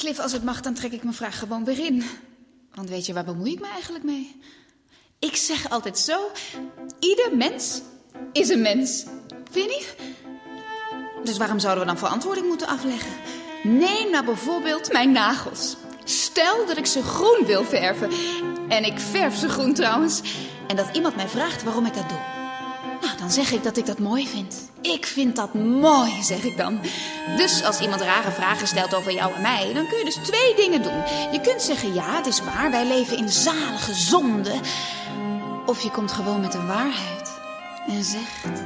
Cliff, als het mag, dan trek ik mijn vraag gewoon weer in. Want weet je, waar bemoei ik me eigenlijk mee? Ik zeg altijd zo, ieder mens is een mens. Vind je niet? Dus waarom zouden we dan verantwoording moeten afleggen? Neem nou bijvoorbeeld mijn nagels. Stel dat ik ze groen wil verven. En ik verf ze groen trouwens. En dat iemand mij vraagt waarom ik dat doe. Zeg ik dat ik dat mooi vind. Ik vind dat mooi, zeg ik dan. Dus als iemand rare vragen stelt over jou en mij, dan kun je dus twee dingen doen. Je kunt zeggen, ja, het is waar, wij leven in zalige zonde. Of je komt gewoon met de waarheid en zegt...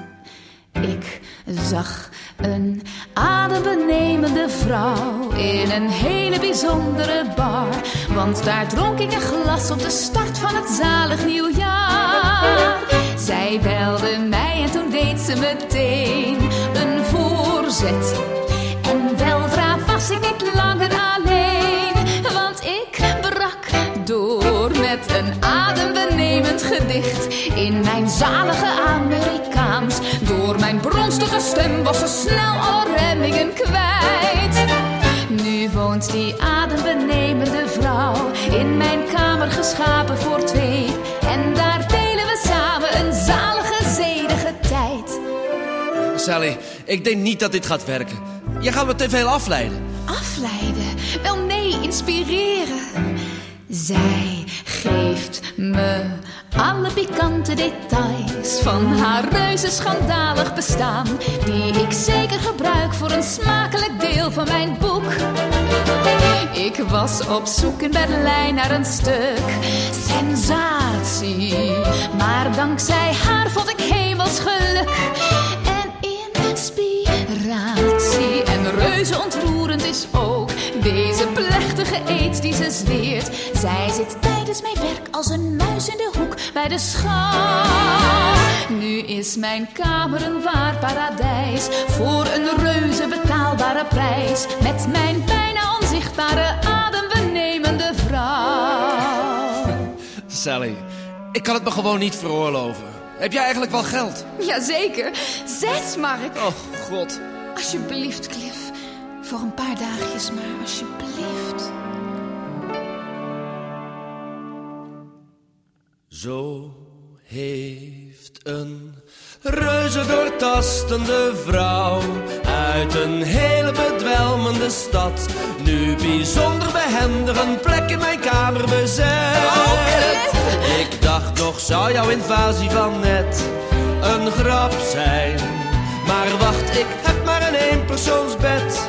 Ik zag een adembenemende vrouw in een hele bijzondere bar. Want daar dronk ik een glas op de start van het zalig nieuwjaar. Meteen een voorzet. En weldra was ik niet langer alleen, want ik brak door met een adembenemend gedicht in mijn zalige Amerikaans. Door mijn bronstige stem was ze snel alle remmingen kwijt. Nu woont die adembenemende vrouw in mijn kamer geschapen voor twee. Sally, ik denk niet dat dit gaat werken. Je gaat me te veel afleiden. Afleiden? Wel nee, inspireren. Zij geeft me alle pikante details van haar reuze schandalig bestaan. Die ik zeker gebruik voor een smakelijk deel van mijn boek. Ik was op zoek in Berlijn naar een stuk sensatie. Maar dankzij reuze ontroerend is ook deze plechtige eet die ze zweert. Zij zit tijdens mijn werk als een muis in de hoek bij de schouw. Nu is mijn kamer een waar paradijs voor een reuze betaalbare prijs. Met mijn bijna onzichtbare adembenemende vrouw. Sally, ik kan het me gewoon niet veroorloven. Heb jij eigenlijk wel geld? Jazeker, zes mark. Oh, god. Alsjeblieft, Cliff. Voor een paar dagjes maar, alsjeblieft. Zo heeft een reuze doortastende vrouw uit een hele bedwelmende stad nu bijzonder behendig een plek in mijn kamer bezet. Ik dacht nog, zou jouw invasie van net een grap zijn? Maar wacht, ik heb maar een eenpersoonsbed.